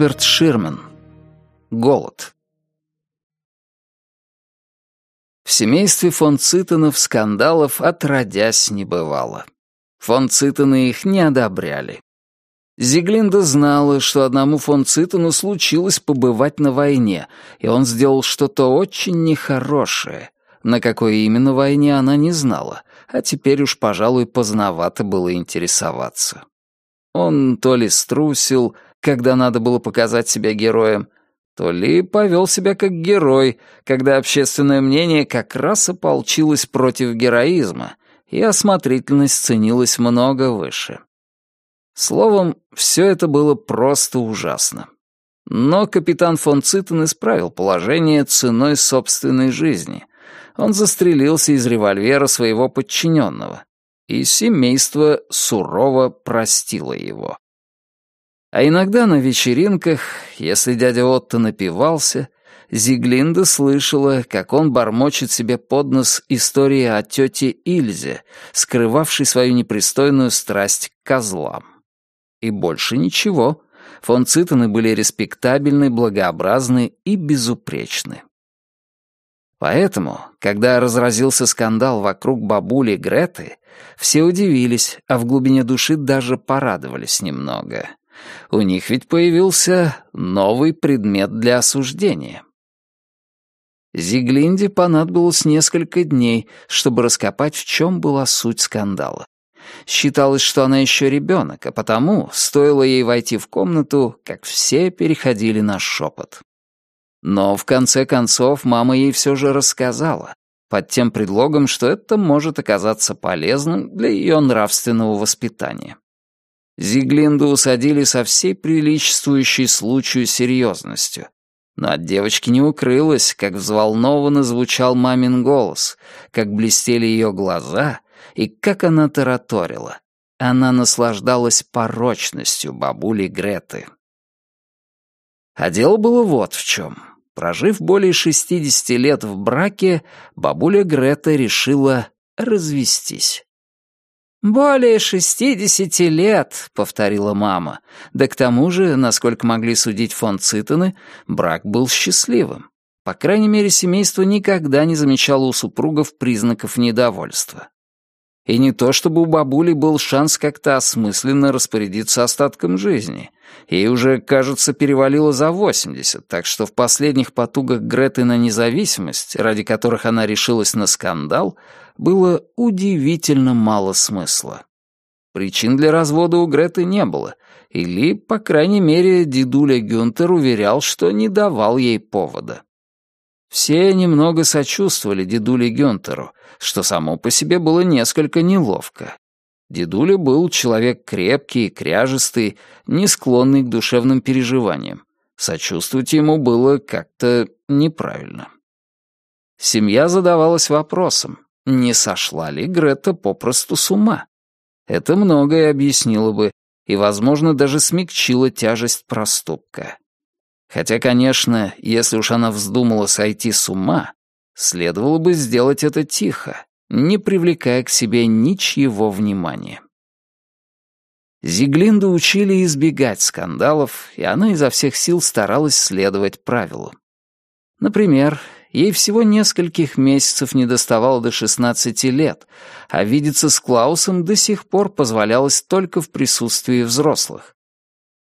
Роберт Ширман. Голод. В семействе фон Цитонов скандалов отродясь не бывало. Фон Цитоны их не одобряли. Зиглинда знала, что одному фон Цитону случилось побывать на войне, и он сделал что-то очень нехорошее. На какой именно войне она не знала, а теперь уж, пожалуй, поздновато было интересоваться. Он то ли струсил, когда надо было показать себя героем, то ли повел себя как герой, когда общественное мнение как раз ополчилось против героизма, и осмотрительность ценилась много выше. Словом, все это было просто ужасно. Но капитан фон Циттен исправил положение ценой собственной жизни. Он застрелился из револьвера своего подчиненного, и семейство сурово простило его. А иногда на вечеринках, если дядя Отто напивался, Зиглинда слышала, как он бормочет себе под нос истории о тете Ильзе, скрывавшей свою непристойную страсть к козлам. И больше ничего. Фон Циттены были респектабельны, благообразны и безупречны. Поэтому, когда разразился скандал вокруг бабули Греты, все удивились, а в глубине души даже порадовались немного. У них ведь появился новый предмет для осуждения. Зиглинде понадобилось несколько дней, чтобы раскопать, в чем была суть скандала. Считалось, что она еще ребенок, а потому, стоило ей войти в комнату, как все переходили на шепот. Но в конце концов мама ей все же рассказала, под тем предлогом, что это может оказаться полезным для ее нравственного воспитания. Зиглинду усадили со всей приличествующей случаю серьезностью. Но от девочки не укрылось, как взволнованно звучал мамин голос, как блестели ее глаза и как она тараторила. Она наслаждалась порочностью бабули Греты. А дело было вот в чем. Прожив более 60 лет в браке, бабуля Грета решила развестись. «Более шестидесяти лет», — повторила мама. Да к тому же, насколько могли судить фон Циттены, брак был счастливым. По крайней мере, семейство никогда не замечало у супругов признаков недовольства. И не то, чтобы у бабули был шанс как-то осмысленно распорядиться остатком жизни. Ей уже, кажется, перевалило за 80, так что в последних потугах Греты на независимость, ради которых она решилась на скандал, было удивительно мало смысла. Причин для развода у Греты не было, или, по крайней мере, дедуля Гюнтер уверял, что не давал ей повода. Все немного сочувствовали дедуле Гюнтеру, что само по себе было несколько неловко. Дедуля был человек крепкий кряжистый, не склонный к душевным переживаниям. Сочувствовать ему было как-то неправильно. Семья задавалась вопросом, не сошла ли Грета попросту с ума? Это многое объяснило бы и, возможно, даже смягчило тяжесть проступка. Хотя, конечно, если уж она вздумала сойти с ума, следовало бы сделать это тихо, не привлекая к себе ничьего внимания. Зиглинду учили избегать скандалов, и она изо всех сил старалась следовать правилу. Например, ей всего нескольких месяцев не доставало до 16 лет, а видеться с Клаусом до сих пор позволялось только в присутствии взрослых.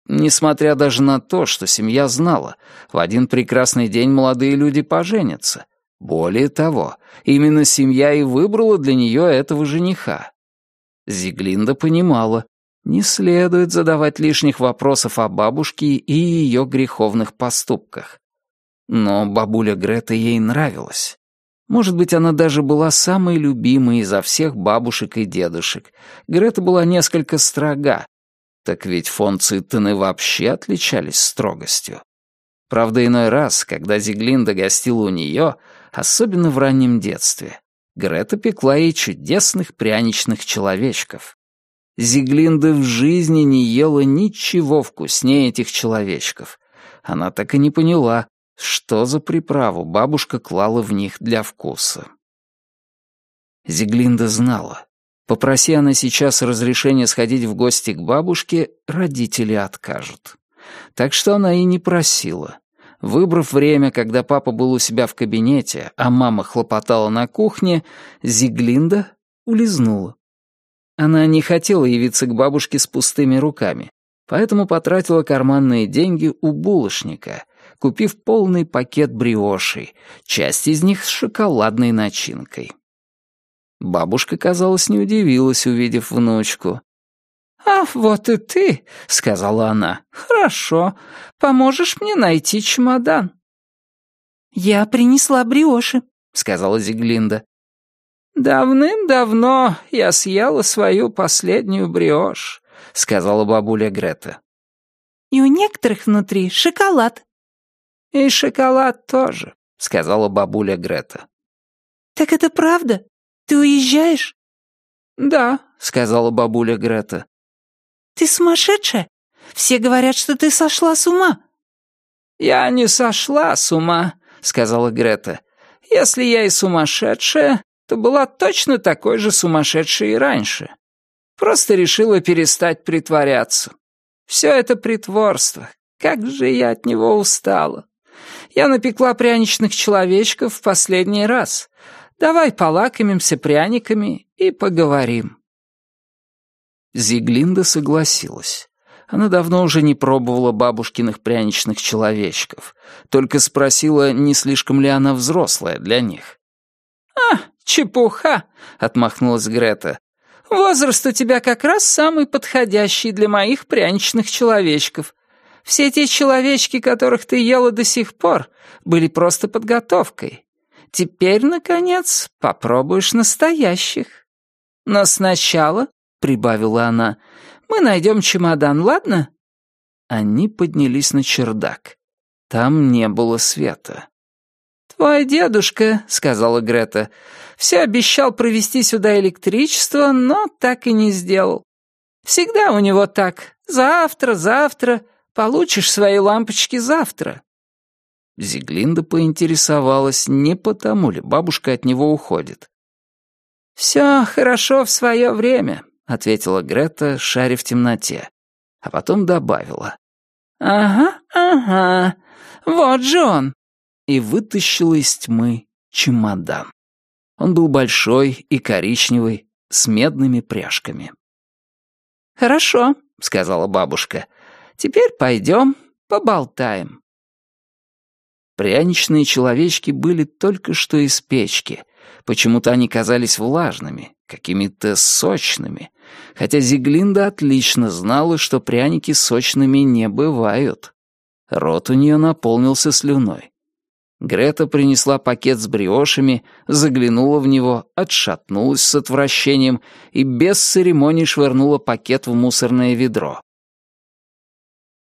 Несмотря даже на то, что семья знала, в один прекрасный день молодые люди поженятся. Более того, именно семья и выбрала для нее этого жениха. Зиглинда понимала, не следует задавать лишних вопросов о бабушке и ее греховных поступках. Но бабуля Грета ей нравилась. Может быть, она даже была самой любимой изо всех бабушек и дедушек. Грета была несколько строга, так ведь фон Циттены вообще отличались строгостью. Правда, иной раз, когда Зиглинда гостила у нее, особенно в раннем детстве, Грета пекла ей чудесных пряничных человечков. Зиглинда в жизни не ела ничего вкуснее этих человечков. Она так и не поняла, что за приправу бабушка клала в них для вкуса. Зиглинда знала, Попроси она сейчас разрешения сходить в гости к бабушке, родители откажут. Так что она и не просила. Выбрав время, когда папа был у себя в кабинете, а мама хлопотала на кухне, Зиглинда улизнула. Она не хотела явиться к бабушке с пустыми руками, поэтому потратила карманные деньги у булочника, купив полный пакет бриошей, часть из них с шоколадной начинкой. Бабушка, казалось, не удивилась, увидев внучку. «А вот и ты», — сказала она. «Хорошо. Поможешь мне найти чемодан?» «Я принесла бриоши», — сказала Зиглинда. «Давным-давно я съела свою последнюю бриошь», — сказала бабуля Грета. «И у некоторых внутри шоколад». «И шоколад тоже», — сказала бабуля Грета. «Так это правда? Ты уезжаешь?» «Да», — сказала бабуля Грета. «Ты сумасшедшая? Все говорят, что ты сошла с ума». «Я не сошла с ума», — сказала Грета. «Если я и сумасшедшая, то была точно такой же сумасшедшей и раньше. Просто решила перестать притворяться. Все это притворство. Как же я от него устала. Я напекла пряничных человечков в последний раз. Давай полакомимся пряниками и поговорим». Зиглинда согласилась. Она давно уже не пробовала бабушкиных пряничных человечков, только спросила, не слишком ли она взрослая для них. «А, чепуха!» — отмахнулась Грета. «Возраст у тебя как раз самый подходящий для моих пряничных человечков. Все те человечки, которых ты ела до сих пор, были просто подготовкой. Теперь, наконец, попробуешь настоящих. Но сначала прибавила она. «Мы найдем чемодан, ладно?» Они поднялись на чердак. Там не было света. «Твой дедушка», — сказала Грета, — «все обещал провести сюда электричество, но так и не сделал. Всегда у него так. Завтра, завтра. Получишь свои лампочки завтра». Зиглинда поинтересовалась, не потому ли бабушка от него уходит. «Все хорошо в свое время», — ответила Грета, шаря в темноте. А потом добавила. «Ага, ага, вот же он!» И вытащила из тьмы чемодан. Он был большой и коричневый, с медными пряжками. «Хорошо», — сказала бабушка. «Теперь пойдем, поболтаем». Пряничные человечки были только что из печки. Почему-то они казались влажными, какими-то сочными, хотя Зиглинда отлично знала, что пряники сочными не бывают. Рот у нее наполнился слюной. Грета принесла пакет с бриошами, заглянула в него, отшатнулась с отвращением и без церемоний швырнула пакет в мусорное ведро.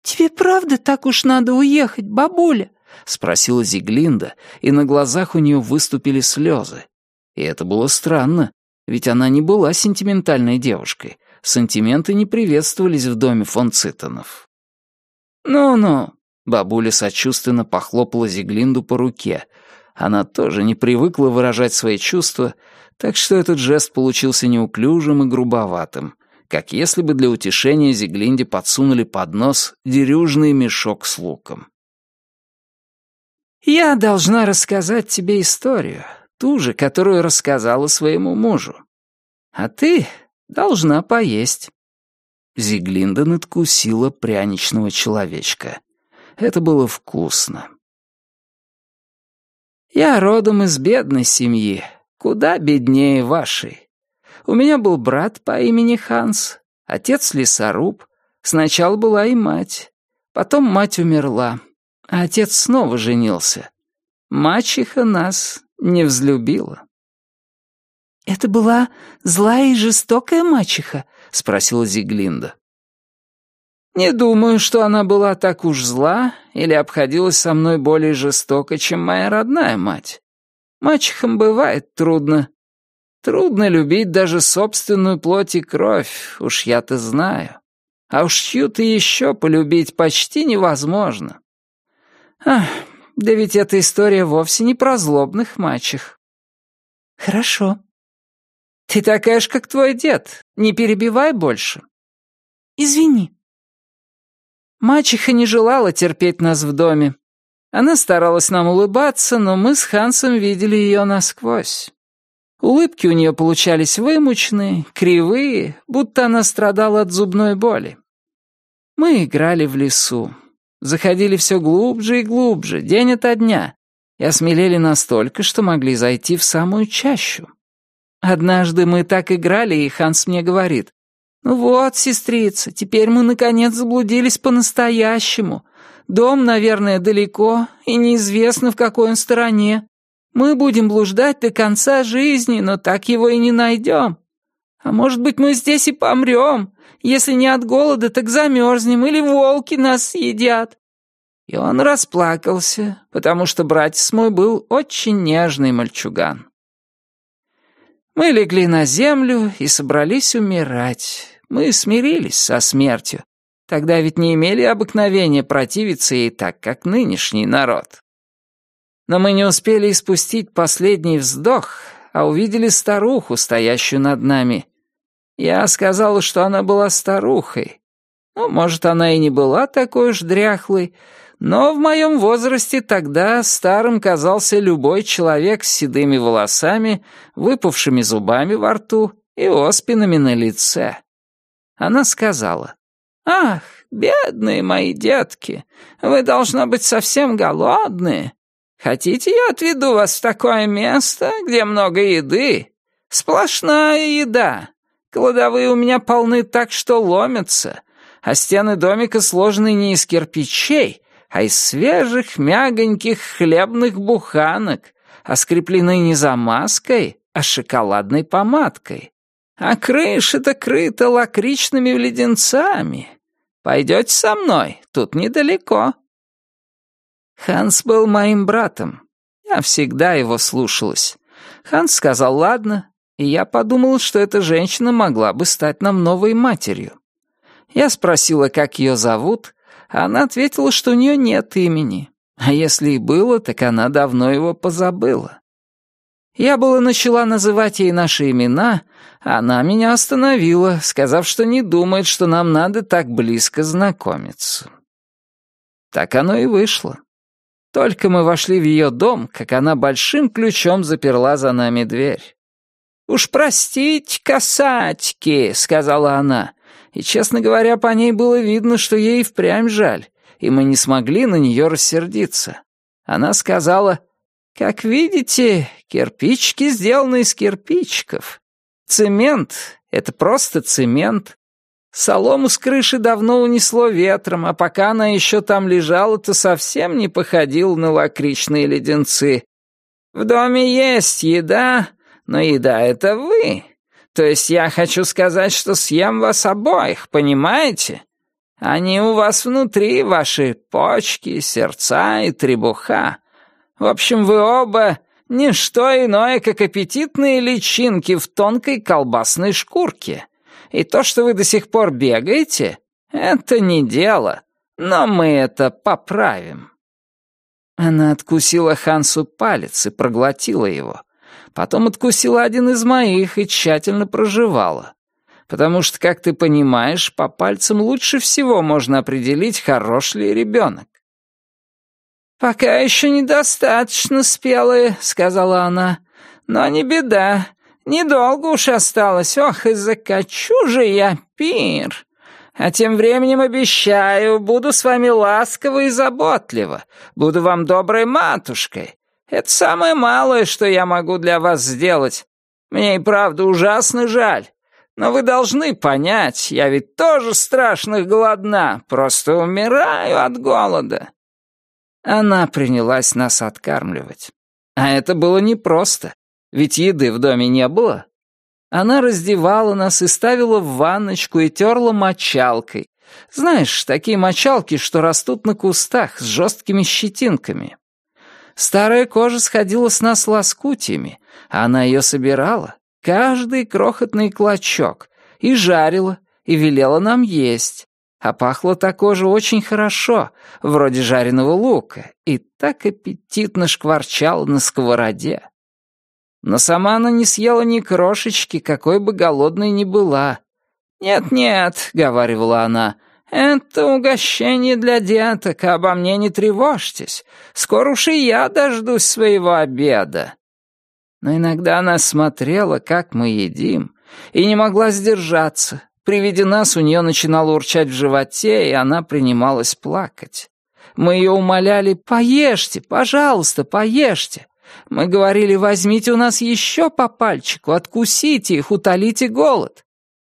«Тебе правда так уж надо уехать, бабуля?» — спросила Зиглинда, и на глазах у нее выступили слезы. И это было странно, ведь она не была сентиментальной девушкой. Сантименты не приветствовались в доме фон Циттонов. «Ну-ну», — бабуля сочувственно похлопала Зиглинду по руке. Она тоже не привыкла выражать свои чувства, так что этот жест получился неуклюжим и грубоватым, как если бы для утешения Зиглинде подсунули под нос дерюжный мешок с луком. «Я должна рассказать тебе историю, ту же, которую рассказала своему мужу. А ты должна поесть». Зиглинда надкусила пряничного человечка. Это было вкусно. «Я родом из бедной семьи, куда беднее вашей. У меня был брат по имени Ханс, отец лесоруб. Сначала была и мать. Потом мать умерла, а отец снова женился. Мачеха нас не взлюбила. «Это была злая и жестокая мачеха?» — спросила Зиглинда. «Не думаю, что она была так уж зла или обходилась со мной более жестоко, чем моя родная мать. Мачехам бывает трудно. Трудно любить даже собственную плоть и кровь, уж я-то знаю. А уж чью-то еще полюбить почти невозможно. Ах, да ведь эта история вовсе не про злобных мачех. Хорошо. Ты такая же, как твой дед. Не перебивай больше. Извини. Мачеха не желала терпеть нас в доме. Она старалась нам улыбаться, но мы с Хансом видели ее насквозь. Улыбки у нее получались вымученные, кривые, будто она страдала от зубной боли. Мы играли в лесу. Заходили все глубже и глубже, день ото дня, и осмелели настолько, что могли зайти в самую чащу. Однажды мы так играли, и Ханс мне говорит, «Ну вот, сестрица, теперь мы, наконец, заблудились по-настоящему. Дом, наверное, далеко, и неизвестно, в какой он стороне. Мы будем блуждать до конца жизни, но так его и не найдем. А может быть, мы здесь и помрем. Если не от голода, так замерзнем, или волки нас съедят». И он расплакался, потому что братец мой был очень нежный мальчуган. Мы легли на землю и собрались умирать. Мы смирились со смертью. Тогда ведь не имели обыкновения противиться ей так, как нынешний народ. Но мы не успели испустить последний вздох, а увидели старуху, стоящую над нами. Я сказала, что она была старухой. Ну, может, она и не была такой уж дряхлой, но в моем возрасте тогда старым казался любой человек с седыми волосами, выпавшими зубами во рту и оспинами на лице. Она сказала, «Ах, бедные мои детки, вы, должно быть, совсем голодные. Хотите, я отведу вас в такое место, где много еды? Сплошная еда. Кладовые у меня полны так, что ломятся, а стены домика сложены не из кирпичей, а из свежих, мягоньких хлебных буханок, а скреплены не замазкой, а шоколадной помадкой. А крыша-то крыта лакричными леденцами. Пойдете со мной? Тут недалеко. Ханс был моим братом. Я всегда его слушалась. Ханс сказал «ладно», и я подумал, что эта женщина могла бы стать нам новой матерью. Я спросила, как ее зовут, она ответила, что у нее нет имени. А если и было, так она давно его позабыла. Я было начала называть ей наши имена, а она меня остановила, сказав, что не думает, что нам надо так близко знакомиться. Так оно и вышло. Только мы вошли в ее дом, как она большим ключом заперла за нами дверь. «Уж простите, касатики», — сказала она, и, честно говоря, по ней было видно, что ей впрямь жаль, и мы не смогли на нее рассердиться. Она сказала, «Как видите, кирпичики сделаны из кирпичиков. Цемент — это просто цемент. Солому с крыши давно унесло ветром, а пока она еще там лежала, то совсем не походил на лакричные леденцы. В доме есть еда, но еда — это вы. То есть я хочу сказать, что съем вас обоих, понимаете? Они у вас внутри, ваши почки, сердца и требуха. В общем, вы оба — не что иное, как аппетитные личинки в тонкой колбасной шкурке. И то, что вы до сих пор бегаете, это не дело, но мы это поправим». Она откусила Хансу палец и проглотила его — Потом откусила один из моих и тщательно прожевала. Потому что, как ты понимаешь, по пальцам лучше всего можно определить, хорош ли ребенок. «Пока еще недостаточно спелые», — сказала она. «Но не беда. Недолго уж осталось. Ох, и закачу же я пир. А тем временем обещаю, буду с вами ласково и заботливо. Буду вам доброй матушкой. Это самое малое, что я могу для вас сделать. Мне и правда ужасно жаль. Но вы должны понять, я ведь тоже страшно голодна, просто умираю от голода». Она принялась нас откармливать. А это было непросто, ведь еды в доме не было. Она раздевала нас и ставила в ванночку и терла мочалкой. Знаешь, такие мочалки, что растут на кустах с жесткими щетинками. Старая кожа сходила с нас лоскутиями, а она ее собирала, каждый крохотный клочок, и жарила, и велела нам есть. А пахла та кожа очень хорошо, вроде жареного лука, и так аппетитно шкварчала на сковороде. Но сама она не съела ни крошечки, какой бы голодной ни была. «Нет-нет», — говаривала она, — «Это угощение для деток, а обо мне не тревожьтесь. Скоро уж и я дождусь своего обеда». Но иногда она смотрела, как мы едим, и не могла сдержаться. При виде нас у нее начинало урчать в животе, и она принималась плакать. Мы ее умоляли «Поешьте, пожалуйста, поешьте». Мы говорили «Возьмите у нас еще по пальчику, откусите их, утолите голод».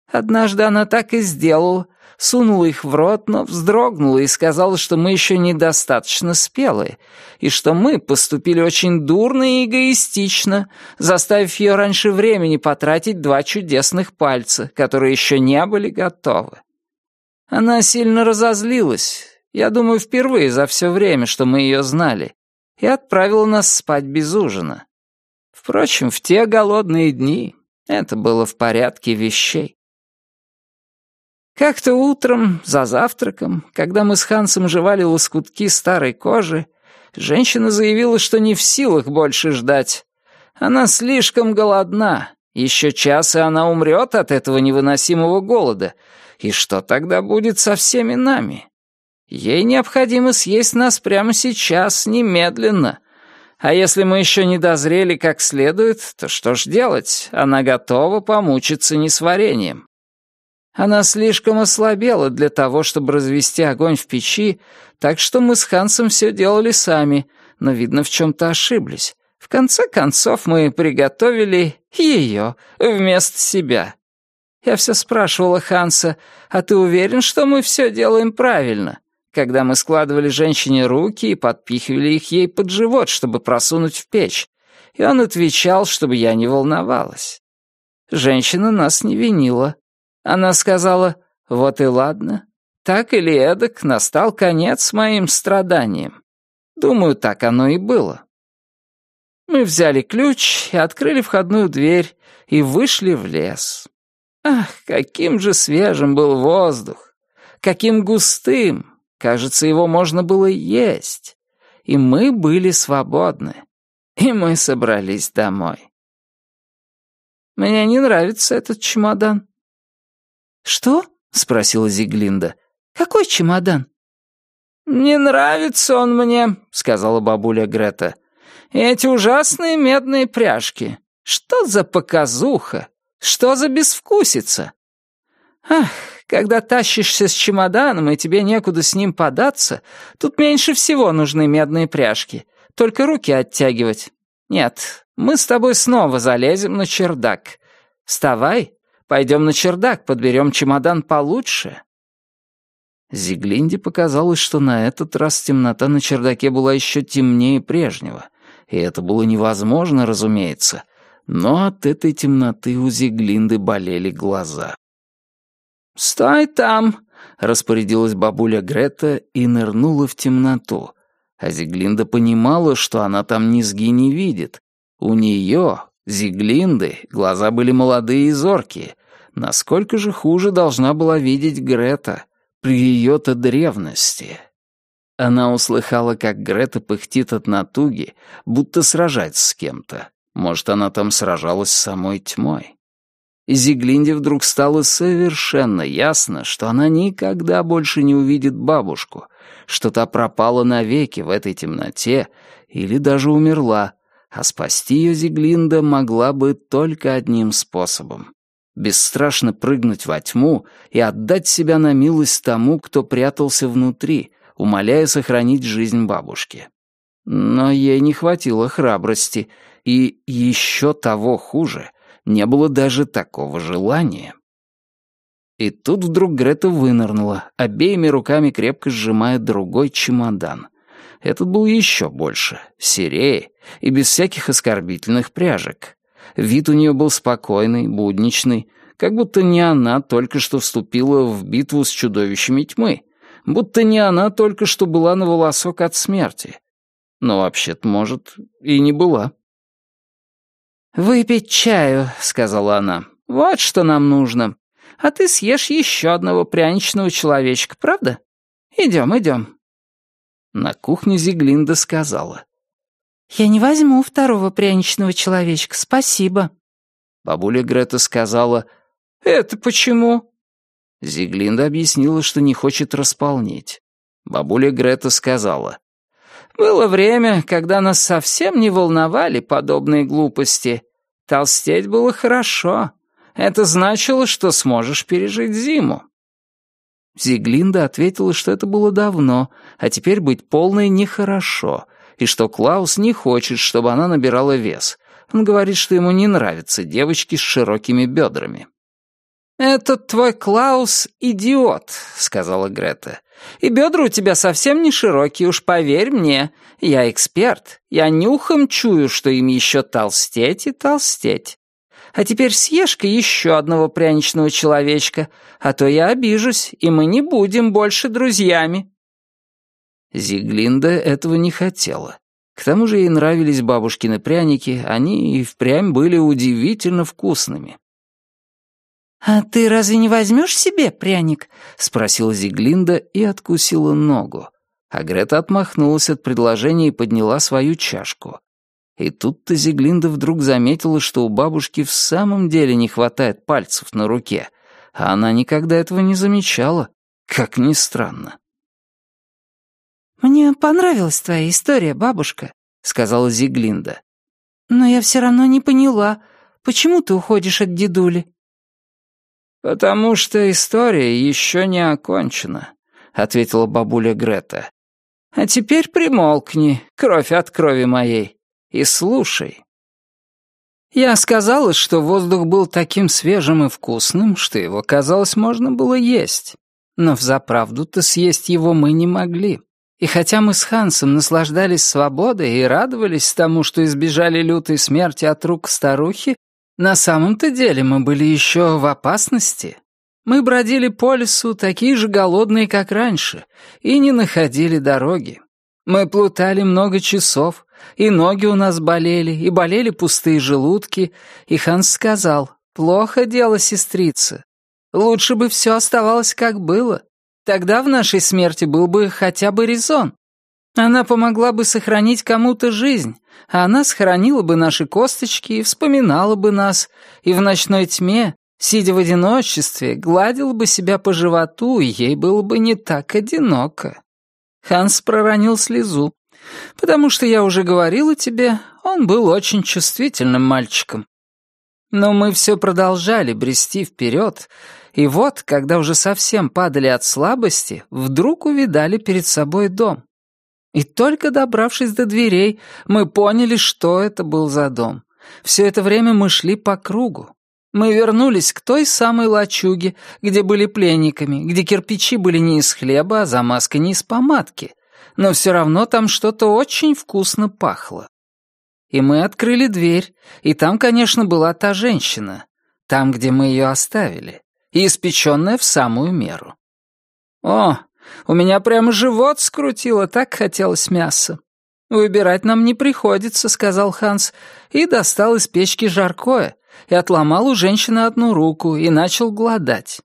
Однажды она так и сделала, сунула их в рот, но вздрогнула и сказала, что мы еще недостаточно спелые, и что мы поступили очень дурно и эгоистично, заставив ее раньше времени потратить два чудесных пальца, которые еще не были готовы. Она сильно разозлилась, я думаю, впервые за все время, что мы ее знали, и отправила нас спать без ужина. Впрочем, в те голодные дни это было в порядке вещей. Как-то утром, за завтраком, когда мы с Хансом жевали лоскутки старой кожи, женщина заявила, что не в силах больше ждать. Она слишком голодна. Еще час, и она умрет от этого невыносимого голода. И что тогда будет со всеми нами? Ей необходимо съесть нас прямо сейчас, немедленно. А если мы еще не дозрели как следует, то что ж делать? Она готова помучиться несварением. Она слишком ослабела для того, чтобы развести огонь в печи, так что мы с Хансом все делали сами, но, видно, в чем-то ошиблись. В конце концов, мы приготовили ее вместо себя. Я все спрашивала Ханса, а ты уверен, что мы все делаем правильно? Когда мы складывали женщине руки и подпихивали их ей под живот, чтобы просунуть в печь, и он отвечал, чтобы я не волновалась. Женщина нас не винила. Она сказала, вот и ладно, так или эдак настал конец моим страданиям. Думаю, так оно и было. Мы взяли ключ и открыли входную дверь и вышли в лес. Ах, каким же свежим был воздух! Каким густым! Кажется, его можно было есть. И мы были свободны. И мы собрались домой. Мне не нравится этот чемодан. «Что?» — спросила Зиглинда. «Какой чемодан?» «Не нравится он мне», — сказала бабуля Грета. «Эти ужасные медные пряжки. Что за показуха? Что за безвкусица? Ах, когда тащишься с чемоданом, и тебе некуда с ним податься, тут меньше всего нужны медные пряжки. Только руки оттягивать. Нет, мы с тобой снова залезем на чердак. Вставай, Пойдем на чердак, подберем чемодан получше». Зиглинде показалось, что на этот раз темнота на чердаке была еще темнее прежнего, и это было невозможно, разумеется, но от этой темноты у Зиглинды болели глаза. «Стой там!» — распорядилась бабуля Грета и нырнула в темноту, а Зиглинда понимала, что она там низги не видит. У нее, Зиглинды, глаза были молодые и зоркие, Насколько же хуже должна была видеть Грета при ее-то древности? Она услыхала, как Грета пыхтит от натуги, будто сражается с кем-то. Может, она там сражалась с самой тьмой. И Зиглинде вдруг стало совершенно ясно, что она никогда больше не увидит бабушку, что та пропала навеки в этой темноте или даже умерла, а спасти ее Зиглинда могла бы только одним способом бесстрашно прыгнуть во тьму и отдать себя на милость тому, кто прятался внутри, умоляя сохранить жизнь бабушки. Но ей не хватило храбрости, и еще того хуже, не было даже такого желания. И тут вдруг Грета вынырнула, обеими руками крепко сжимая другой чемодан. Этот был еще больше, серее и без всяких оскорбительных пряжек. Вид у нее был спокойный, будничный, как будто не она только что вступила в битву с чудовищами тьмы, будто не она только что была на волосок от смерти. Но вообще-то, может, и не была. «Выпить чаю», — сказала она. «Вот что нам нужно. А ты съешь еще одного пряничного человечка, правда? Идем, идем». На кухне Зиглинда сказала. «Я не возьму второго пряничного человечка, спасибо». Бабуля Грета сказала, «Это почему?» Зиглинда объяснила, что не хочет располнеть. Бабуля Грета сказала. «Было время, когда нас совсем не волновали подобные глупости. Толстеть было хорошо. Это значило, что сможешь пережить зиму». Зиглинда ответила, что это было давно, а теперь быть полной нехорошо, и что Клаус не хочет, чтобы она набирала вес. Он говорит, что ему не нравятся девочки с широкими бедрами. «Этот твой Клаус — идиот», — сказала Грета. «И бедра у тебя совсем не широкие, уж поверь мне. Я эксперт. Я нюхом чую, что им еще толстеть и толстеть. А теперь съешь-ка еще одного пряничного человечка, а то я обижусь, и мы не будем больше друзьями». Зиглинда этого не хотела. К тому же ей нравились бабушкины пряники, они и впрямь были удивительно вкусными. «А ты разве не возьмешь себе пряник?» — спросила Зиглинда и откусила ногу. А Грета отмахнулась от предложения и подняла свою чашку. И тут-то Зиглинда вдруг заметила, что у бабушки в самом деле не хватает пальцев на руке, а она никогда этого не замечала, как ни странно. «Мне понравилась твоя история, бабушка», — сказала Зиглинда. «Но я все равно не поняла, почему ты уходишь от дедули?» «Потому что история еще не окончена», — ответила бабуля Грета. «А теперь примолкни, кровь от крови моей, и слушай». Я сказала, что воздух был таким свежим и вкусным, что его, казалось, можно было есть. Но взаправду-то съесть его мы не могли. И хотя мы с Хансом наслаждались свободой и радовались тому, что избежали лютой смерти от рук старухи, на самом-то деле мы были еще в опасности. Мы бродили по лесу, такие же голодные, как раньше, и не находили дороги. Мы плутали много часов, и ноги у нас болели, и болели пустые желудки, и Ханс сказал, «Плохо дело, сестрица. Лучше бы все оставалось, как было. Тогда в нашей смерти был бы хотя бы резон. Она помогла бы сохранить кому-то жизнь, а она сохранила бы наши косточки и вспоминала бы нас, и в ночной тьме, сидя в одиночестве, гладила бы себя по животу, и ей было бы не так одиноко. Ханс проронил слезу, потому что я уже говорила тебе, он был очень чувствительным мальчиком. Но мы все продолжали брести вперед, и вот, когда уже совсем падали от слабости, вдруг увидали перед собой дом. И только добравшись до дверей, мы поняли, что это был за дом. Все это время мы шли по кругу. Мы вернулись к той самой лачуге, где были пленниками, где кирпичи были не из хлеба, а замазка не из помадки. Но все равно там что-то очень вкусно пахло. И мы открыли дверь, и там, конечно, была та женщина, там, где мы ее оставили и испеченная в самую меру. О, у меня прямо живот скрутило, так хотелось мяса. «Выбирать нам не приходится», — сказал Ханс, и достал из печки жаркое, и отломал у женщины одну руку и начал гладать.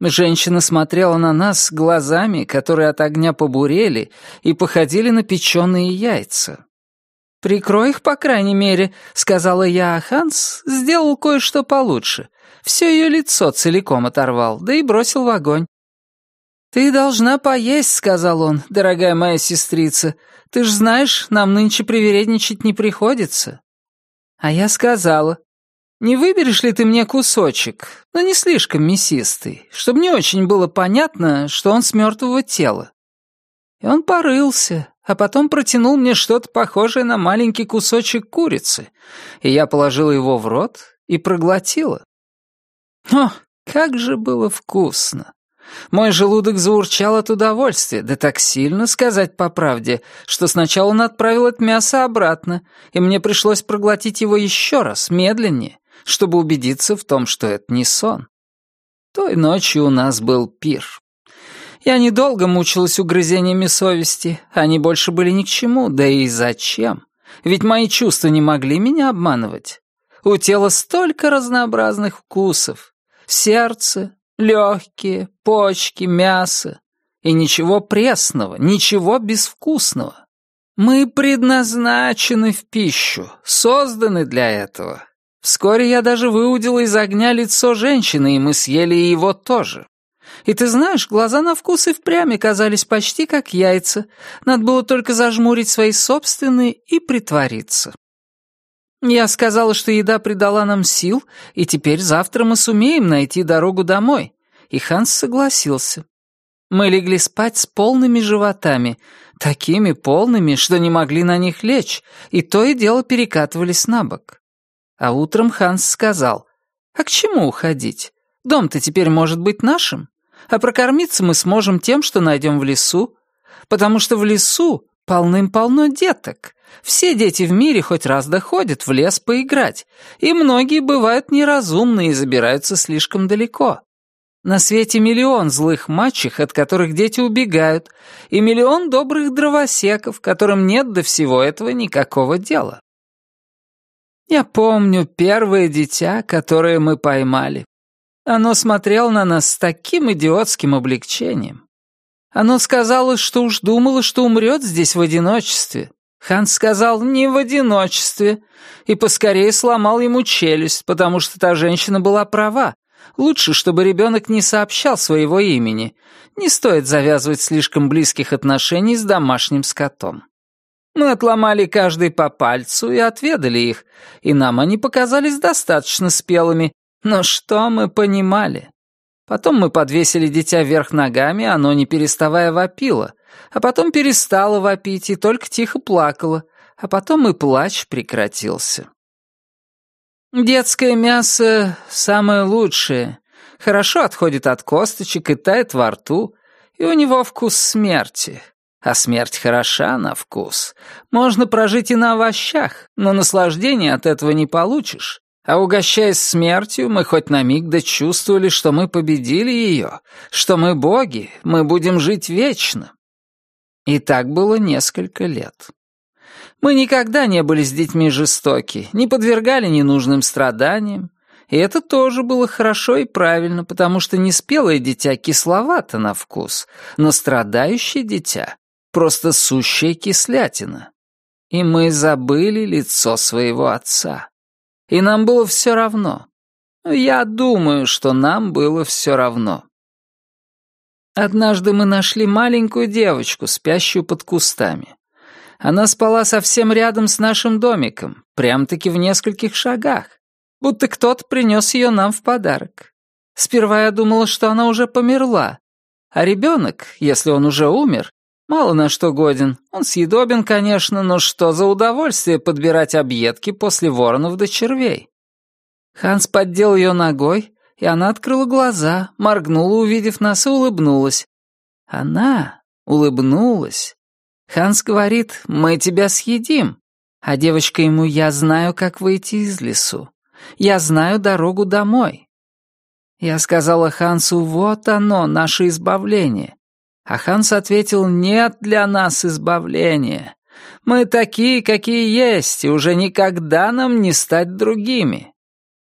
Женщина смотрела на нас глазами, которые от огня побурели и походили на печеные яйца. «Прикрой их, по крайней мере», — сказала я, а Ханс сделал кое-что получше. Все ее лицо целиком оторвал, да и бросил в огонь. «Ты должна поесть», — сказал он, — «дорогая моя сестрица. Ты ж знаешь, нам нынче привередничать не приходится». А я сказала, «Не выберешь ли ты мне кусочек, но не слишком мясистый, чтобы не очень было понятно, что он с мертвого тела?» И он порылся, а потом протянул мне что-то похожее на маленький кусочек курицы, и я положила его в рот и проглотила. О, как же было вкусно! Мой желудок заурчал от удовольствия, да так сильно, сказать по правде, что сначала он отправил это мясо обратно, и мне пришлось проглотить его еще раз, медленнее, чтобы убедиться в том, что это не сон. Той ночью у нас был пир. Я недолго мучилась угрызениями совести, они больше были ни к чему, да и зачем? Ведь мои чувства не могли меня обманывать. У тела столько разнообразных вкусов, Сердце, легкие, почки, мясо. И ничего пресного, ничего безвкусного. Мы предназначены в пищу, созданы для этого. Вскоре я даже выудила из огня лицо женщины, и мы съели его тоже. И ты знаешь, глаза на вкус и впрямь казались почти как яйца. Надо было только зажмурить свои собственные и притвориться. Я сказала, что еда придала нам сил, и теперь завтра мы сумеем найти дорогу домой. И Ханс согласился. Мы легли спать с полными животами, такими полными, что не могли на них лечь, и то и дело перекатывались на бок. А утром Ханс сказал, «А к чему уходить? Дом-то теперь может быть нашим, а прокормиться мы сможем тем, что найдем в лесу, потому что в лесу полным-полно деток, все дети в мире хоть раз доходят в лес поиграть, и многие бывают неразумны и забираются слишком далеко. На свете миллион злых мачех, от которых дети убегают, и миллион добрых дровосеков, которым нет до всего этого никакого дела. Я помню первое дитя, которое мы поймали. Оно смотрело на нас с таким идиотским облегчением. Оно сказало, что уж думало, что умрет здесь в одиночестве, Ханс сказал «не в одиночестве» и поскорее сломал ему челюсть, потому что та женщина была права. Лучше, чтобы ребенок не сообщал своего имени. Не стоит завязывать слишком близких отношений с домашним скотом. Мы отломали каждый по пальцу и отведали их, и нам они показались достаточно спелыми. Но что мы понимали? Потом мы подвесили дитя вверх ногами, оно не переставая вопило — а потом перестала вопить и только тихо плакала, а потом и плач прекратился. Детское мясо самое лучшее, хорошо отходит от косточек и тает во рту, и у него вкус смерти. А смерть хороша на вкус. Можно прожить и на овощах, но наслаждения от этого не получишь. А угощаясь смертью, мы хоть на миг дочувствовали, что мы победили ее, что мы боги, мы будем жить вечно. И так было несколько лет. Мы никогда не были с детьми жестоки, не подвергали ненужным страданиям, и это тоже было хорошо и правильно, потому что неспелое дитя кисловато на вкус, но страдающее дитя — просто сущая кислятина. И мы забыли лицо своего отца. И нам было все равно. Я думаю, что нам было все равно. Однажды мы нашли маленькую девочку, спящую под кустами. Она спала совсем рядом с нашим домиком, прям-таки в нескольких шагах, будто кто-то принес ее нам в подарок. Сперва я думала, что она уже померла, а ребенок, если он уже умер, мало на что годен. Он съедобен, конечно, но что за удовольствие подбирать объедки после воронов до червей? Ханс поддел ее ногой, и она открыла глаза, моргнула, увидев нас, и улыбнулась. Она улыбнулась. Ханс говорит, мы тебя съедим. А девочка ему, я знаю, как выйти из лесу. Я знаю дорогу домой. Я сказала Хансу, вот оно, наше избавление. А Ханс ответил, нет для нас избавления. Мы такие, какие есть, и уже никогда нам не стать другими.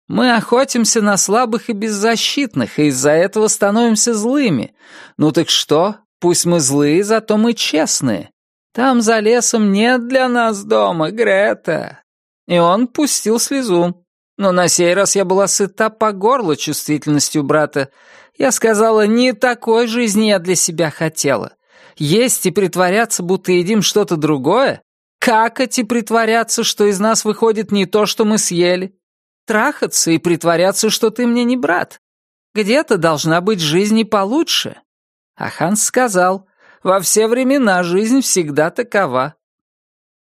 Мы охотимся на слабых и беззащитных, и из-за этого становимся злыми. Ну так что? Пусть мы злые, зато мы честные. Там за лесом нет для нас дома, Грета. И он пустил слезу. Но на сей раз я была сыта по горло чувствительностью брата. Я сказала, не такой жизни я для себя хотела. Есть и притворяться, будто едим что-то другое? Как эти притворяться, что из нас выходит не то, что мы съели? трахаться и притворяться, что ты мне не брат. Где-то должна быть жизнь и получше. А Ханс сказал, во все времена жизнь всегда такова.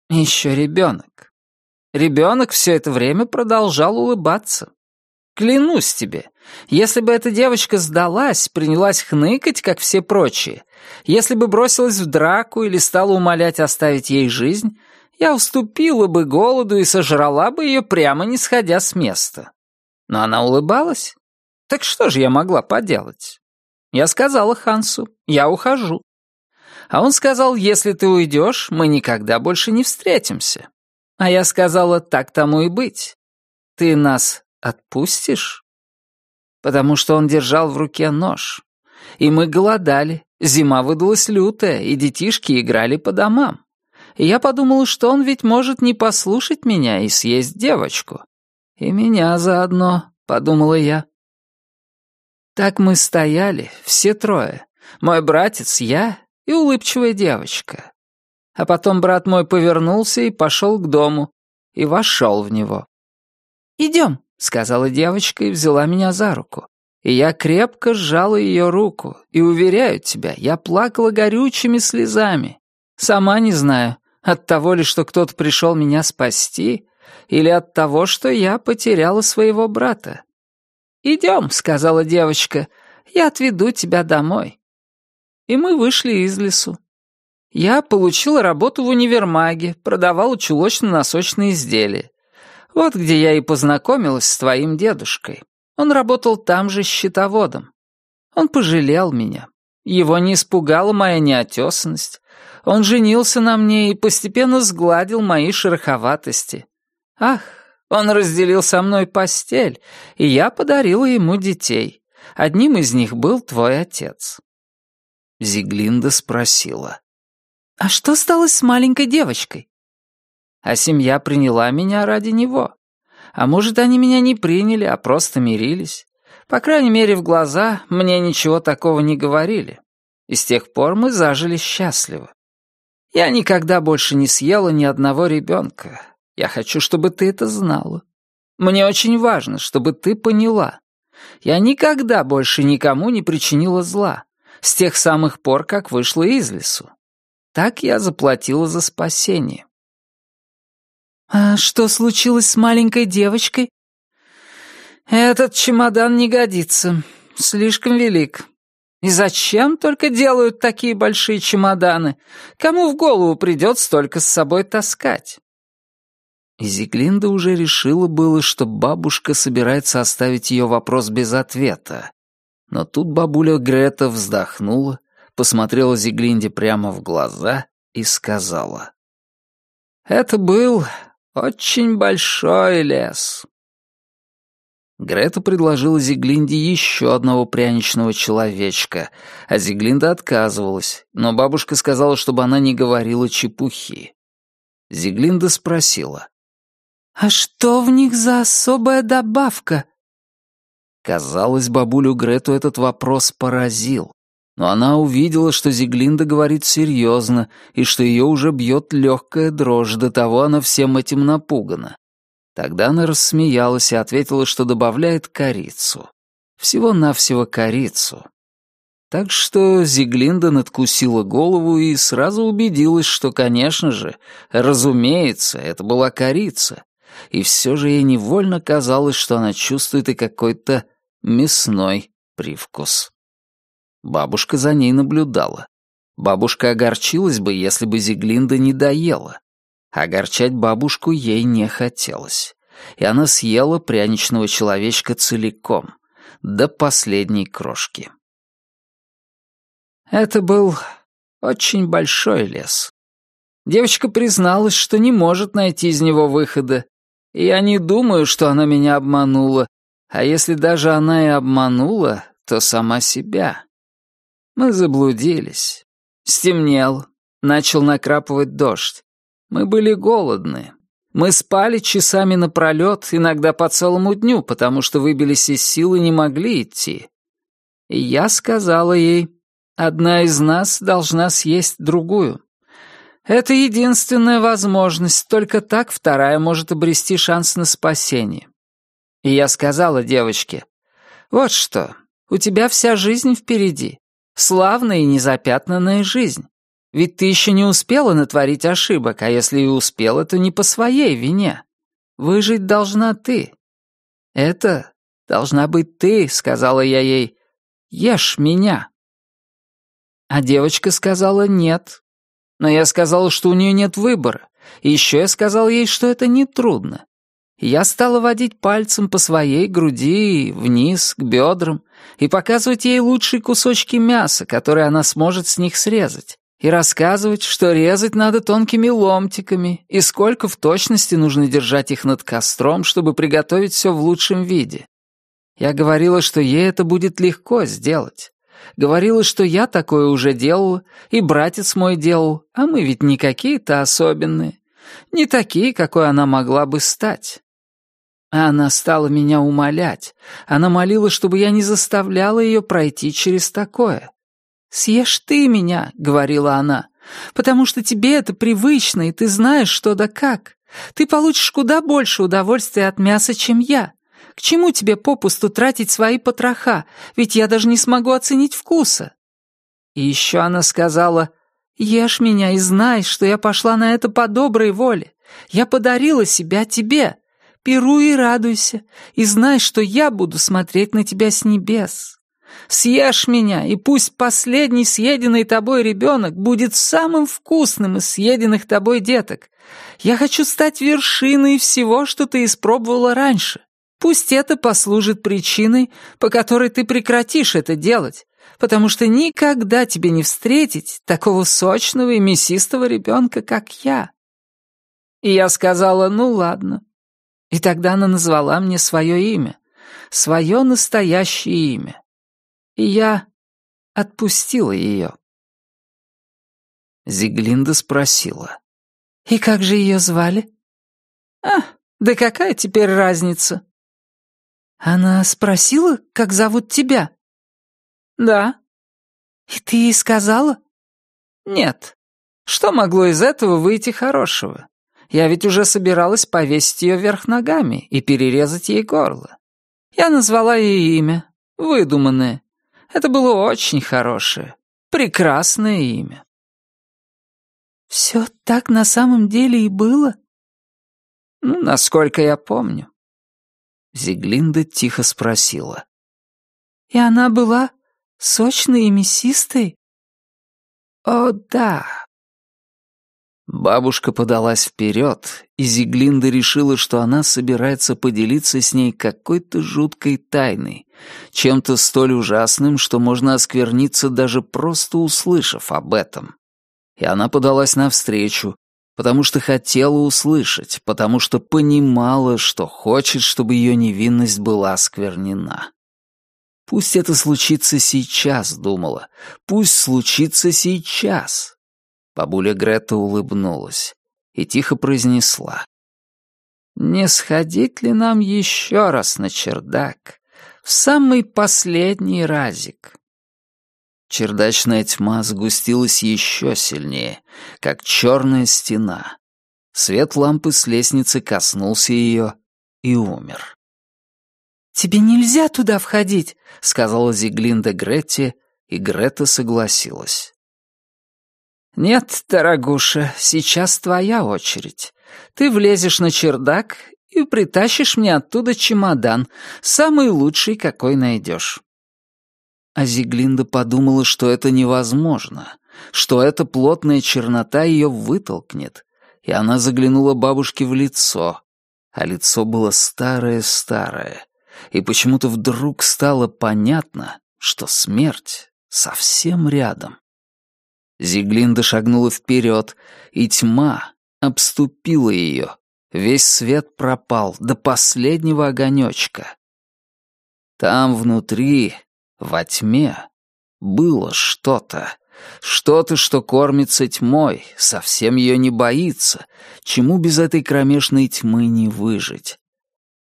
Еще ребенок. Ребенок все это время продолжал улыбаться. Клянусь тебе, если бы эта девочка сдалась, принялась хныкать, как все прочие, если бы бросилась в драку или стала умолять оставить ей жизнь, я уступила бы голоду и сожрала бы ее прямо не сходя с места. Но она улыбалась. Так что же я могла поделать? Я сказала Хансу, я ухожу. А он сказал, если ты уйдешь, мы никогда больше не встретимся. А я сказала, так тому и быть. Ты нас отпустишь? Потому что он держал в руке нож. И мы голодали, зима выдалась лютая, и детишки играли по домам и я подумала, что он ведь может не послушать меня и съесть девочку. И меня заодно, подумала я. Так мы стояли, все трое. Мой братец, я и улыбчивая девочка. А потом брат мой повернулся и пошел к дому, и вошел в него. «Идем», — сказала девочка и взяла меня за руку. И я крепко сжала ее руку, и, уверяю тебя, я плакала горючими слезами. Сама не знаю, от того ли, что кто-то пришел меня спасти, или от того, что я потеряла своего брата. «Идем», — сказала девочка, — «я отведу тебя домой». И мы вышли из лесу. Я получила работу в универмаге, продавала чулочно-носочные изделия. Вот где я и познакомилась с твоим дедушкой. Он работал там же счетоводом. Он пожалел меня. Его не испугала моя неотесанность. Он женился на мне и постепенно сгладил мои шероховатости. Ах, он разделил со мной постель, и я подарила ему детей. Одним из них был твой отец». Зиглинда спросила. «А что стало с маленькой девочкой?» «А семья приняла меня ради него. А может, они меня не приняли, а просто мирились. По крайней мере, в глаза мне ничего такого не говорили. И с тех пор мы зажили счастливо. Я никогда больше не съела ни одного ребенка, я хочу, чтобы ты это знала. Мне очень важно, чтобы ты поняла. Я никогда больше никому не причинила зла, с тех самых пор, как вышла из лесу. Так я заплатила за спасение. А что случилось с маленькой девочкой? Этот чемодан не годится, слишком велик. И зачем только делают такие большие чемоданы? Кому в голову придет столько с собой таскать? И Зиглинда уже решила было, что бабушка собирается оставить ее вопрос без ответа. Но тут бабуля Грета вздохнула, посмотрела Зиглинде прямо в глаза и сказала. «Это был очень большой лес». Грета предложила Зиглинде еще одного пряничного человечка, а Зиглинда отказывалась, но бабушка сказала, чтобы она не говорила чепухи. Зиглинда спросила. «А что в них за особая добавка?» Казалось, бабулю Грету этот вопрос поразил. Но она увидела, что Зиглинда говорит серьезно, и что ее уже бьет легкая дрожь, до того она всем этим напугана. Тогда она рассмеялась и ответила, что добавляет корицу. Всего-навсего корицу. Так что Зиглинда надкусила голову и сразу убедилась, что, конечно же, разумеется, это была корица, и все же ей невольно казалось, что она чувствует и какой-то мясной привкус. Бабушка за ней наблюдала. Бабушка огорчилась бы, если бы Зиглинда не доела. Огорчать бабушку ей не хотелось. И она съела пряничного человечка целиком, до последней крошки. Это был очень большой лес. Девочка призналась, что не может найти из него выхода, я не думаю, что она меня обманула, а если даже она и обманула, то сама себя. Мы заблудились. Стемнел, начал накрапывать дождь. Мы были голодны. Мы спали часами напролет, иногда по целому дню, потому что выбились из сил и не могли идти. И я сказала ей, одна из нас должна съесть другую. Это единственная возможность, только так вторая может обрести шанс на спасение. И я сказала девочке, вот что, у тебя вся жизнь впереди, славная и незапятнанная жизнь. Ведь ты еще не успела натворить ошибок, а если и успела, то не по своей вине. Выжить должна ты. Это должна быть ты, сказала я ей. Ешь меня. А девочка сказала нет, но я сказал, что у нее нет выбора. И еще я сказал ей, что это нетрудно. Я стала водить пальцем по своей груди вниз, к бедрам, и показывать ей лучшие кусочки мяса, которые она сможет с них срезать, и рассказывать, что резать надо тонкими ломтиками, и сколько в точности нужно держать их над костром, чтобы приготовить все в лучшем виде. Я говорила, что ей это будет легко сделать. Говорила, что я такое уже делала, и братец мой делал, а мы ведь не какие-то особенные. Не такие, какой она могла бы стать. Она стала меня умолять. Она молила, чтобы я не заставляла ее пройти через такое. «Съешь ты меня», — говорила она, — «потому что тебе это привычно, и ты знаешь, что да как. Ты получишь куда больше удовольствия от мяса, чем я. К чему тебе попусту тратить свои потроха, ведь я даже не смогу оценить вкуса?» И еще она сказала, «Ешь меня и знай, что я пошла на это по доброй воле. Я подарила себя тебе. Пируй и радуйся, и знай, что я буду смотреть на тебя с небес. Съешь меня, и пусть последний съеденный тобой ребенок будет самым вкусным из съеденных тобой деток. Я хочу стать вершиной всего, что ты испробовала раньше. Пусть это послужит причиной, по которой ты прекратишь это делать, потому что никогда тебе не встретить такого сочного и мясистого ребенка, как я. И я сказала, ну ладно. И тогда она назвала мне свое имя, свое настоящее имя. И я отпустила ее. Зиглинда спросила. «И как же ее звали?» «А, да какая теперь разница?» «Она спросила, как зовут тебя?» «Да». «И ты ей сказала?» «Нет. Что могло из этого выйти хорошего? Я ведь уже собиралась повесить ее вверх ногами и перерезать ей горло. Я назвала ей имя, выдуманное. Это было очень хорошее, прекрасное имя. «Все так на самом деле и было?» «Ну, насколько я помню». Зиглинда тихо спросила. «И она была сочной и мясистой?» «О, да, Бабушка подалась вперед, и Зиглинда решила, что она собирается поделиться с ней какой-то жуткой тайной, чем-то столь ужасным, что можно оскверниться даже просто услышав об этом. И она подалась навстречу, потому что хотела услышать, потому что понимала, что хочет, чтобы ее невинность была осквернена. «Пусть это случится сейчас», — думала, — «пусть случится сейчас». Бабуля Грета улыбнулась и тихо произнесла. «Не сходить ли нам еще раз на чердак, в самый последний разик?» Чердачная тьма сгустилась еще сильнее, как черная стена. Свет лампы с лестницы коснулся ее и умер. «Тебе нельзя туда входить», — сказала Зиглинда Гретте, и Грета согласилась. «Нет, дорогуша, сейчас твоя очередь. Ты влезешь на чердак и притащишь мне оттуда чемодан, самый лучший, какой найдешь». А Зиглинда подумала, что это невозможно, что эта плотная чернота ее вытолкнет, и она заглянула бабушке в лицо, а лицо было старое-старое, и почему-то вдруг стало понятно, что смерть совсем рядом. Зиглинда шагнула вперед, и тьма обступила ее. Весь свет пропал до последнего огонечка. Там внутри, во тьме, было что-то. Что-то, что кормится тьмой, совсем ее не боится, чему без этой кромешной тьмы не выжить.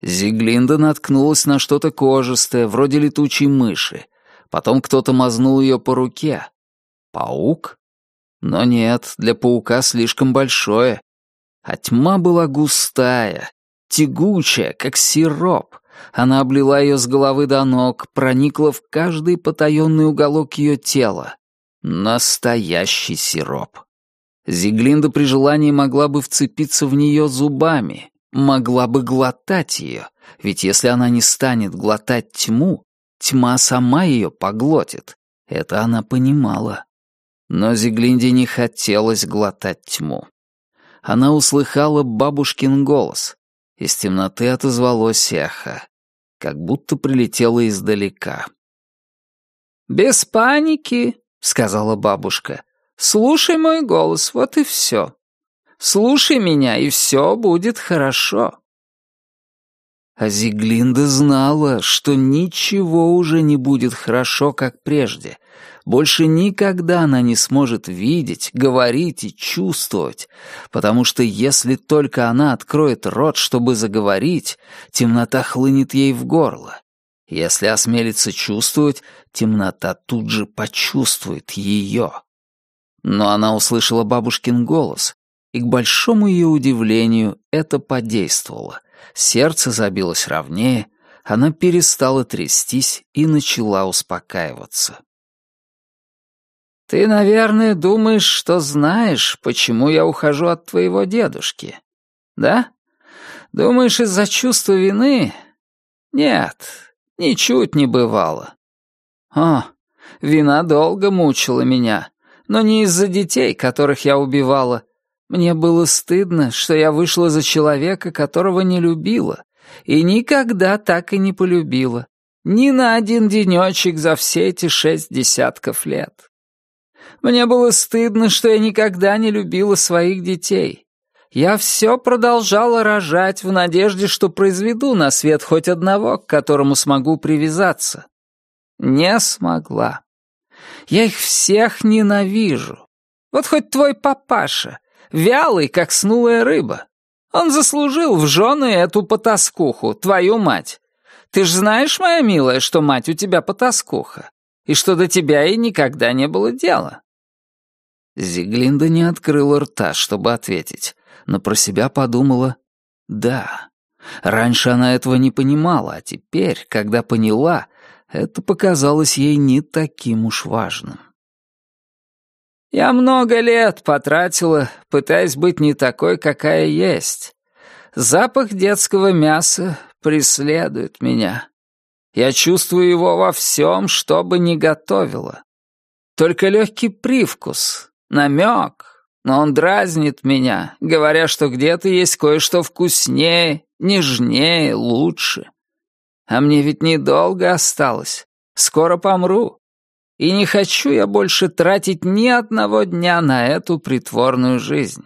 Зиглинда наткнулась на что-то кожистое, вроде летучей мыши. Потом кто-то мазнул ее по руке. Паук? Но нет, для паука слишком большое. А тьма была густая, тягучая, как сироп. Она облила ее с головы до ног, проникла в каждый потаенный уголок ее тела. Настоящий сироп. Зиглинда при желании могла бы вцепиться в нее зубами, могла бы глотать ее, ведь если она не станет глотать тьму, тьма сама ее поглотит. Это она понимала. Но Зиглинде не хотелось глотать тьму. Она услыхала бабушкин голос. Из темноты отозвалось эхо, как будто прилетело издалека. «Без паники», — сказала бабушка. «Слушай мой голос, вот и все. Слушай меня, и все будет хорошо». А Зиглинда знала, что ничего уже не будет хорошо, как прежде. Больше никогда она не сможет видеть, говорить и чувствовать, потому что если только она откроет рот, чтобы заговорить, темнота хлынет ей в горло. Если осмелится чувствовать, темнота тут же почувствует ее. Но она услышала бабушкин голос, и, к большому ее удивлению, это подействовало сердце забилось ровнее, она перестала трястись и начала успокаиваться. «Ты, наверное, думаешь, что знаешь, почему я ухожу от твоего дедушки, да? Думаешь, из-за чувства вины? Нет, ничуть не бывало. О, вина долго мучила меня, но не из-за детей, которых я убивала, мне было стыдно, что я вышла за человека, которого не любила, и никогда так и не полюбила. Ни на один денечек за все эти шесть десятков лет. Мне было стыдно, что я никогда не любила своих детей. Я все продолжала рожать в надежде, что произведу на свет хоть одного, к которому смогу привязаться. Не смогла. Я их всех ненавижу. Вот хоть твой папаша, вялый, как снулая рыба. Он заслужил в жены эту потаскуху, твою мать. Ты ж знаешь, моя милая, что мать у тебя потаскуха, и что до тебя и никогда не было дела». Зиглинда не открыла рта, чтобы ответить, но про себя подумала «да». Раньше она этого не понимала, а теперь, когда поняла, это показалось ей не таким уж важным. Я много лет потратила, пытаясь быть не такой, какая есть. Запах детского мяса преследует меня. Я чувствую его во всем, что бы ни готовила. Только легкий привкус, намек, но он дразнит меня, говоря, что где-то есть кое-что вкуснее, нежнее, лучше. А мне ведь недолго осталось. Скоро помру. И не хочу я больше тратить ни одного дня на эту притворную жизнь.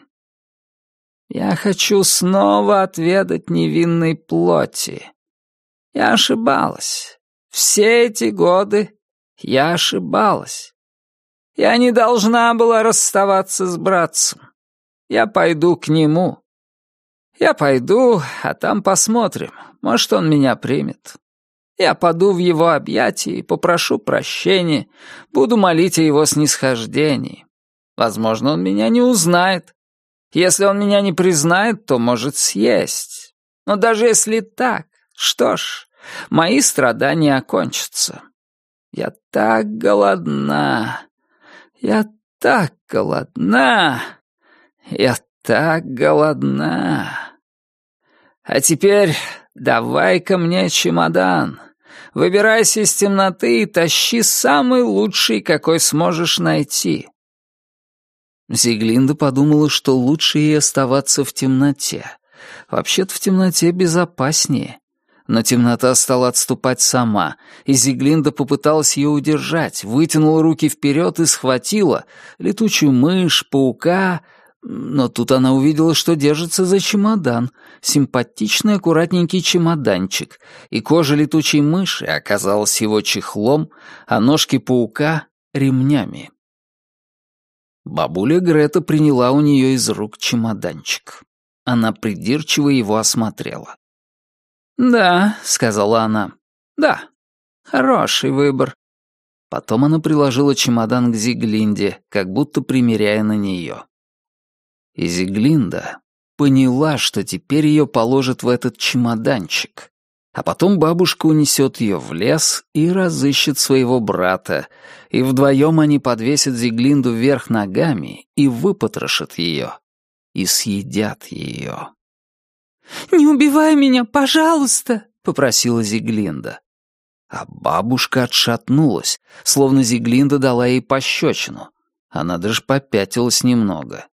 Я хочу снова отведать невинной плоти. Я ошибалась. Все эти годы я ошибалась. Я не должна была расставаться с братцем. Я пойду к нему. Я пойду, а там посмотрим. Может, он меня примет. Я паду в его объятия и попрошу прощения, буду молить о его снисхождении. Возможно, он меня не узнает. Если он меня не признает, то может съесть. Но даже если так, что ж, мои страдания окончатся. Я так голодна. Я так голодна. Я так голодна. А теперь давай-ка мне чемодан. Выбирайся из темноты и тащи самый лучший, какой сможешь найти». Зиглинда подумала, что лучше ей оставаться в темноте. Вообще-то в темноте безопаснее. Но темнота стала отступать сама, и Зиглинда попыталась ее удержать, вытянула руки вперед и схватила летучую мышь, паука, но тут она увидела, что держится за чемодан, симпатичный аккуратненький чемоданчик, и кожа летучей мыши оказалась его чехлом, а ножки паука — ремнями. Бабуля Грета приняла у нее из рук чемоданчик. Она придирчиво его осмотрела. «Да», — сказала она, — «да, хороший выбор». Потом она приложила чемодан к Зиглинде, как будто примеряя на нее. И Зиглинда поняла, что теперь ее положат в этот чемоданчик. А потом бабушка унесет ее в лес и разыщет своего брата, и вдвоем они подвесят Зиглинду вверх ногами и выпотрошат ее, и съедят ее. «Не убивай меня, пожалуйста!» — попросила Зиглинда. А бабушка отшатнулась, словно Зиглинда дала ей пощечину. Она даже попятилась немного.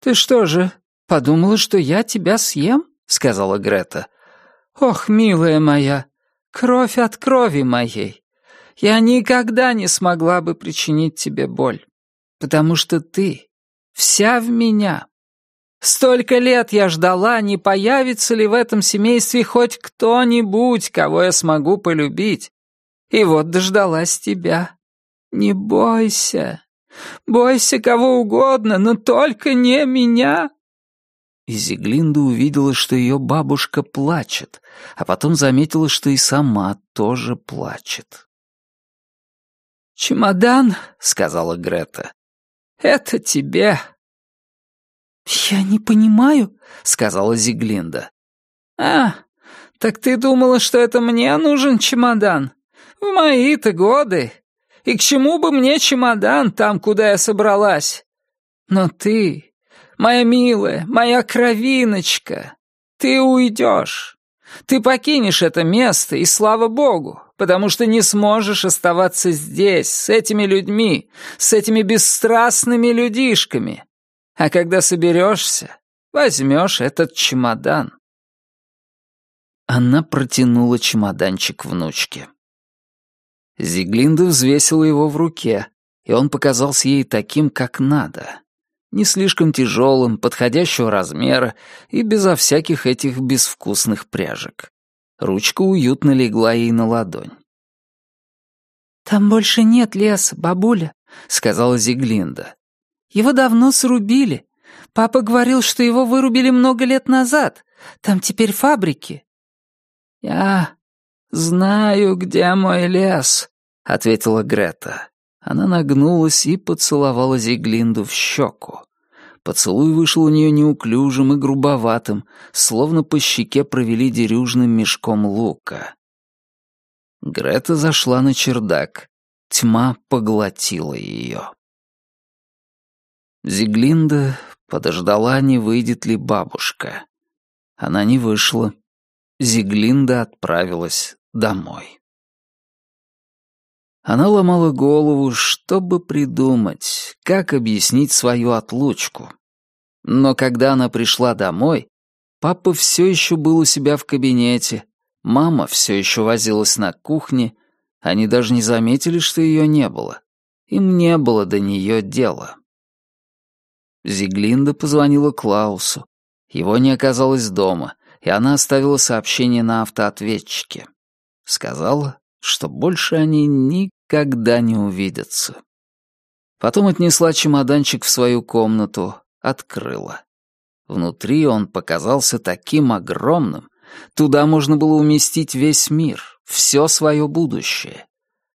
«Ты что же, подумала, что я тебя съем?» — сказала Грета. «Ох, милая моя, кровь от крови моей. Я никогда не смогла бы причинить тебе боль, потому что ты вся в меня. Столько лет я ждала, не появится ли в этом семействе хоть кто-нибудь, кого я смогу полюбить. И вот дождалась тебя. Не бойся. Бойся кого угодно, но только не меня. И Зиглинда увидела, что ее бабушка плачет, а потом заметила, что и сама тоже плачет. «Чемодан», — сказала Грета, — «это тебе». «Я не понимаю», — сказала Зиглинда. «А, так ты думала, что это мне нужен чемодан? В мои-то годы. И к чему бы мне чемодан там, куда я собралась? Но ты, моя милая, моя кровиночка, ты уйдешь. Ты покинешь это место, и слава богу, потому что не сможешь оставаться здесь, с этими людьми, с этими бесстрастными людишками. А когда соберешься, возьмешь этот чемодан. Она протянула чемоданчик внучке. Зиглинда взвесила его в руке, и он показался ей таким, как надо. Не слишком тяжелым, подходящего размера и безо всяких этих безвкусных пряжек. Ручка уютно легла ей на ладонь. «Там больше нет леса, бабуля», — сказала Зиглинда. «Его давно срубили. Папа говорил, что его вырубили много лет назад. Там теперь фабрики». «Я знаю, где мой лес», — ответила Грета. Она нагнулась и поцеловала Зиглинду в щеку. Поцелуй вышел у нее неуклюжим и грубоватым, словно по щеке провели дерюжным мешком лука. Грета зашла на чердак. Тьма поглотила ее. Зиглинда подождала, не выйдет ли бабушка. Она не вышла. Зиглинда отправилась домой. Она ломала голову, чтобы придумать, как объяснить свою отлучку. Но когда она пришла домой, папа все еще был у себя в кабинете, мама все еще возилась на кухне, они даже не заметили, что ее не было. Им не было до нее дела. Зиглинда позвонила Клаусу. Его не оказалось дома, и она оставила сообщение на автоответчике. Сказала, что больше они никогда не увидятся. Потом отнесла чемоданчик в свою комнату, открыла. Внутри он показался таким огромным, туда можно было уместить весь мир, все свое будущее.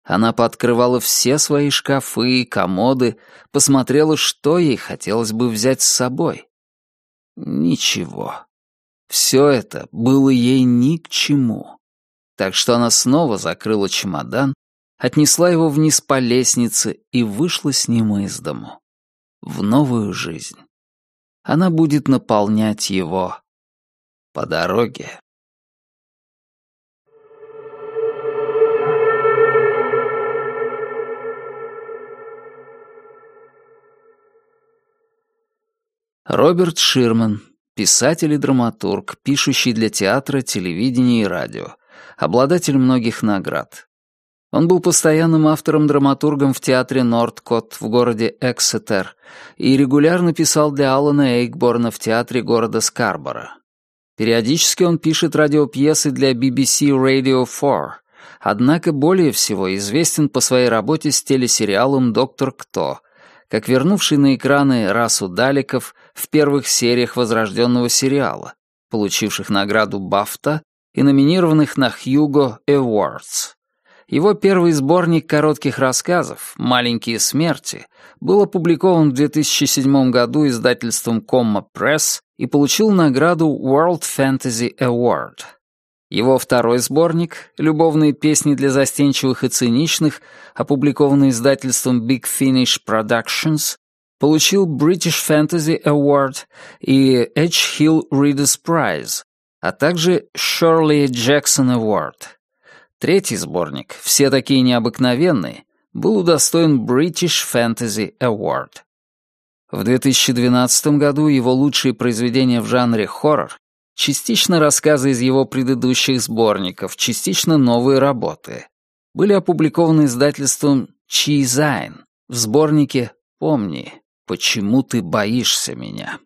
Она пооткрывала все свои шкафы и комоды, посмотрела, что ей хотелось бы взять с собой. Ничего. Все это было ей ни к чему. Так что она снова закрыла чемодан, отнесла его вниз по лестнице и вышла с ним из дому. В новую жизнь. Она будет наполнять его по дороге. Роберт Ширман, писатель и драматург, пишущий для театра, телевидения и радио, обладатель многих наград. Он был постоянным автором-драматургом в театре Нордкот в городе Эксетер и регулярно писал для Алана Эйкборна в театре города Скарборо. Периодически он пишет радиопьесы для BBC Radio 4, однако более всего известен по своей работе с телесериалом «Доктор Кто», как вернувший на экраны расу Даликов в первых сериях возрожденного сериала, получивших награду Бафта и номинированных на Хьюго Awards. Его первый сборник коротких рассказов «Маленькие смерти» был опубликован в 2007 году издательством Comma Press и получил награду World Fantasy Award. Его второй сборник «Любовные песни для застенчивых и циничных», опубликованный издательством Big Finish Productions, получил British Fantasy Award и Edge Hill Reader's Prize, а также Shirley Jackson Award. Третий сборник «Все такие необыкновенные» был удостоен British Fantasy Award. В 2012 году его лучшие произведения в жанре хоррор, частично рассказы из его предыдущих сборников, частично новые работы, были опубликованы издательством Чизайн в сборнике «Помни, почему ты боишься меня».